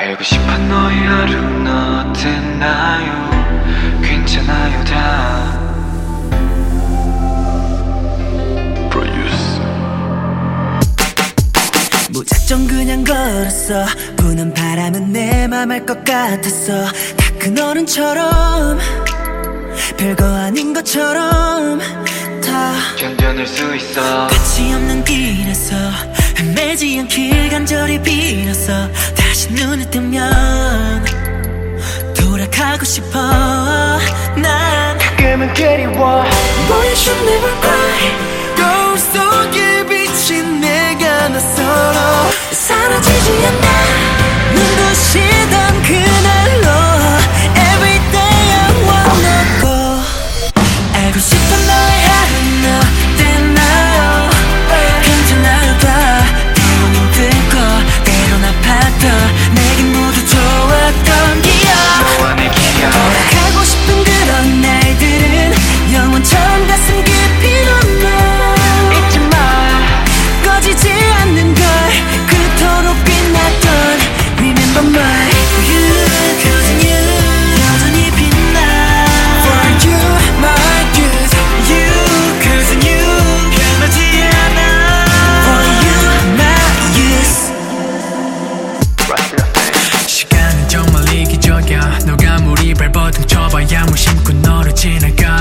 알고 싶어 너의 하루는 어땠나요. 괜찮아요 다. 무작정 그냥 걸었어. 부는 바람은 내 맘 알 것 같았어. 다 큰 어른처럼 별거 아닌 것처럼 다 견뎌낼 수 있어. 끝이 없는 길에서 헤매지 않길 간절히 빌었어. 다시 눈을 뜨면 돌아가고 싶어. 난 가끔은 그리워. Boy you should never cry 발버둥 쳐봐야 무심코 너를 지나가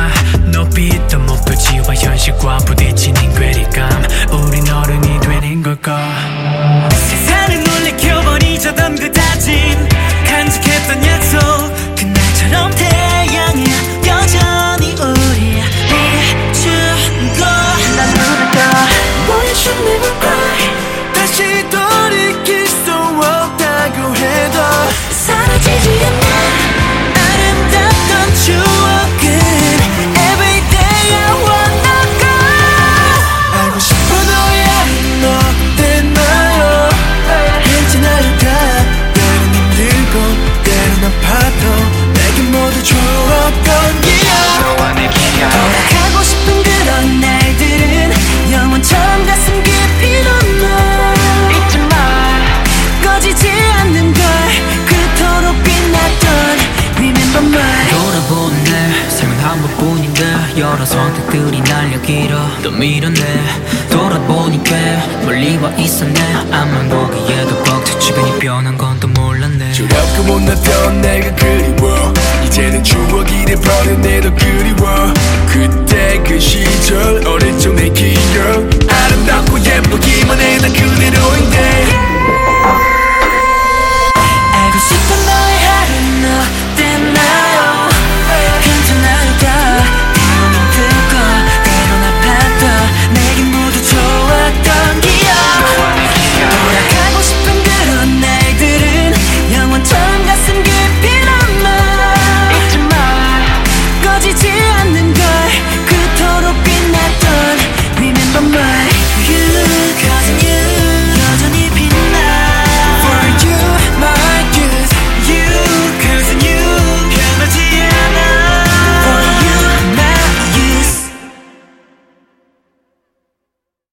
여러 선택들이 날 여기로 또 밀어내 돌아보니까 멀리 와 있었네. 앞만 보기에도 벅차 주변이 변한 건 또 몰랐네. 두렵고 못났던 내가 그리워. 이제는 추억이 돼버린 내도 그리워. 그때